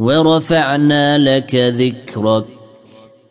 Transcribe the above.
ورفعنا لك ذكرك.